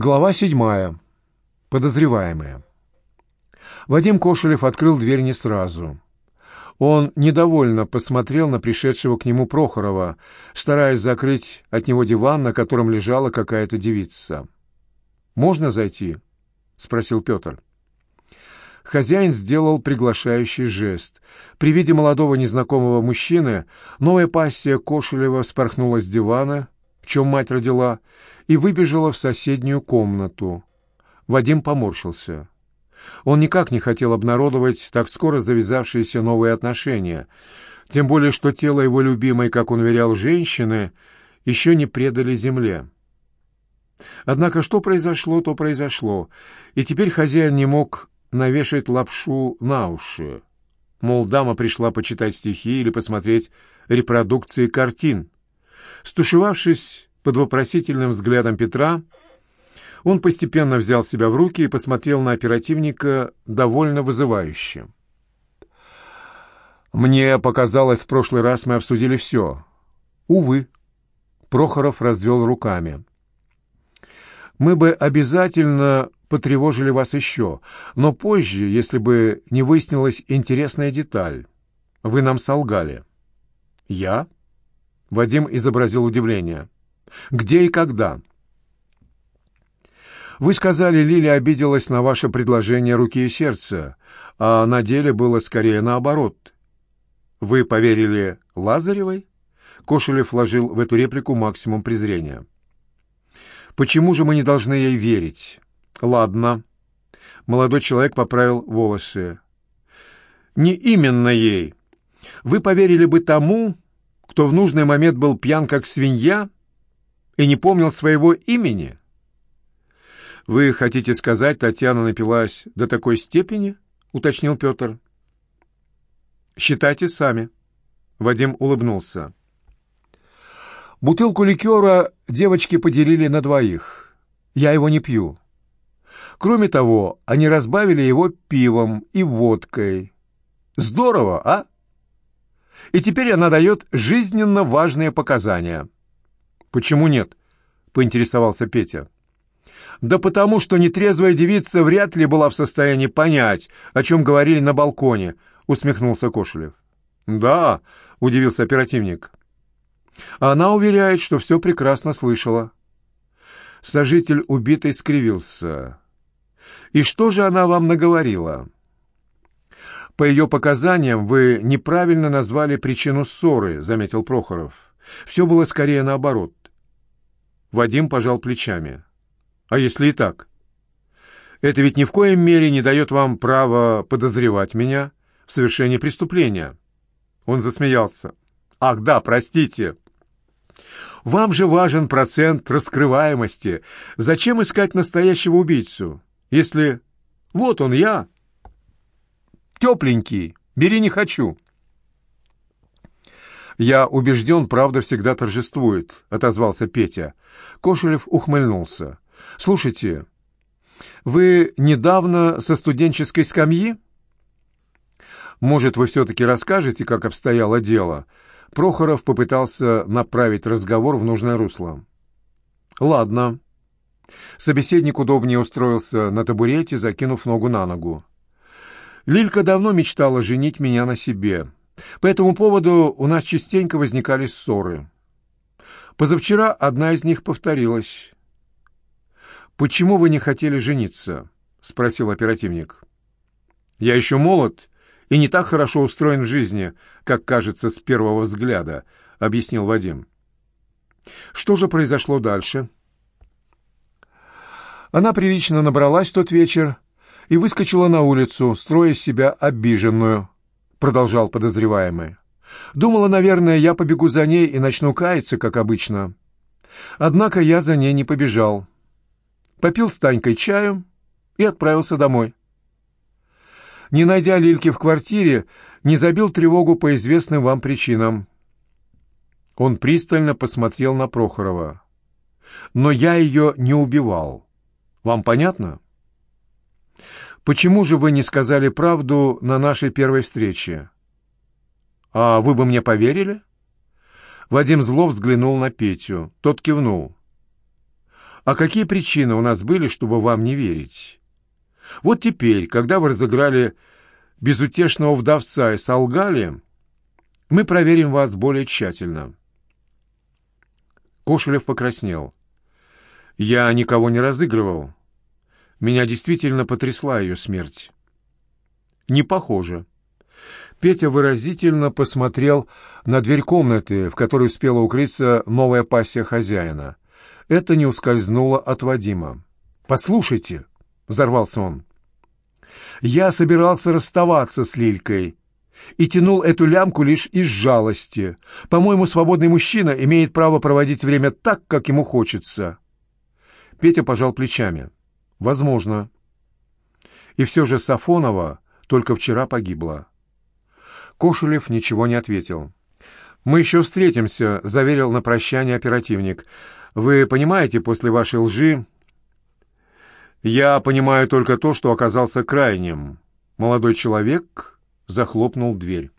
Глава седьмая. Подозреваемые. Вадим Кошелев открыл дверь не сразу. Он недовольно посмотрел на пришедшего к нему Прохорова, стараясь закрыть от него диван, на котором лежала какая-то девица. «Можно зайти?» — спросил Петр. Хозяин сделал приглашающий жест. При виде молодого незнакомого мужчины новая пассия Кошелева спорхнула с дивана, чем мать родила, и выбежала в соседнюю комнату. Вадим поморщился. Он никак не хотел обнародовать так скоро завязавшиеся новые отношения, тем более что тело его любимой, как он уверял, женщины еще не предали земле. Однако что произошло, то произошло, и теперь хозяин не мог навешать лапшу на уши. Мол, дама пришла почитать стихи или посмотреть репродукции картин. Стушевавшись под вопросительным взглядом Петра, он постепенно взял себя в руки и посмотрел на оперативника довольно вызывающе. «Мне показалось, в прошлый раз мы обсудили все». «Увы», — Прохоров развел руками. «Мы бы обязательно потревожили вас еще, но позже, если бы не выяснилась интересная деталь. Вы нам солгали». «Я?» — Вадим изобразил удивление. «Где и когда?» Вы сказали, Лилия обиделась на ваше предложение руки и сердца, а на деле было скорее наоборот. Вы поверили Лазаревой? Кошелев вложил в эту реплику максимум презрения. Почему же мы не должны ей верить? Ладно. Молодой человек поправил волосы. Не именно ей. Вы поверили бы тому, кто в нужный момент был пьян как свинья и не помнил своего имени? «Вы хотите сказать, Татьяна напилась до такой степени?» — уточнил Петр. «Считайте сами». Вадим улыбнулся. «Бутылку ликера девочки поделили на двоих. Я его не пью. Кроме того, они разбавили его пивом и водкой. Здорово, а? И теперь она дает жизненно важные показания». «Почему нет?» — поинтересовался Петя. Да потому, что нетрезвая девица вряд ли была в состоянии понять, о чем говорили на балконе, усмехнулся Кошелев. Да, удивился оперативник. Она уверяет, что все прекрасно слышала. Сожитель убитой скривился. «И что же она вам наговорила?» «По ее показаниям вы неправильно назвали причину ссоры», — заметил Прохоров. «Все было скорее наоборот». Вадим пожал плечами. А если и так? Это ведь ни в коем мере не дает вам права подозревать меня в совершении преступления. Он засмеялся. Ах, да, простите. Вам же важен процент раскрываемости. Зачем искать настоящего убийцу, если... Вот он я. Тепленький. Бери не хочу. «Я убежден, правда всегда торжествует», — отозвался Петя. Кошелев ухмыльнулся. Слушайте, вы недавно со студенческой скамьи? Может, вы все-таки расскажете, как обстояло дело? Прохоров попытался направить разговор в нужное русло. Ладно. Собеседник удобнее устроился на табурете, закинув ногу на ногу. Лилька давно мечтала женить меня на себе. По этому поводу у нас частенько возникали ссоры. Позавчера одна из них повторилась. «Почему вы не хотели жениться?» — спросил оперативник. «Я еще молод и не так хорошо устроен в жизни, как кажется с первого взгляда», — объяснил Вадим. «Что же произошло дальше?» Она прилично набралась тот вечер и выскочила на улицу, строя себя обиженную, — продолжал подозреваемый. Думала, наверное, я побегу за ней и начну каяться, как обычно. Однако я за ней не побежал попил с Танькой чаю и отправился домой. Не найдя Лильки в квартире, не забил тревогу по известным вам причинам. Он пристально посмотрел на Прохорова. «Но я ее не убивал. Вам понятно?» «Почему же вы не сказали правду на нашей первой встрече?» «А вы бы мне поверили?» Вадим зло взглянул на Петю. Тот кивнул. А какие причины у нас были, чтобы вам не верить? Вот теперь, когда вы разыграли безутешного вдовца и солгали, мы проверим вас более тщательно. Кошелев покраснел. Я никого не разыгрывал. Меня действительно потрясла ее смерть. Не похоже. Петя выразительно посмотрел на дверь комнаты, в которой успела укрыться новая пассия хозяина. Это не ускользнуло от Вадима. «Послушайте», — взорвался он, — «я собирался расставаться с Лилькой и тянул эту лямку лишь из жалости. По-моему, свободный мужчина имеет право проводить время так, как ему хочется». Петя пожал плечами. «Возможно». И все же Сафонова только вчера погибла. Кошелев ничего не ответил. «Мы еще встретимся», — заверил на прощание оперативник. «Вы понимаете, после вашей лжи...» «Я понимаю только то, что оказался крайним». Молодой человек захлопнул дверь.